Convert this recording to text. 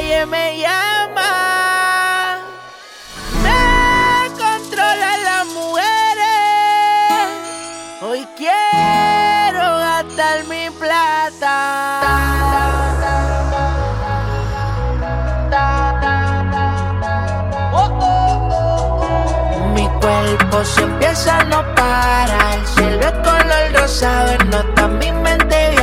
calle me llama. Me controlan las mujeres. Hoy quiero gastar mi plata. Mi cuerpo se empieza a no parar. El cielo es color rosa, no está mi mente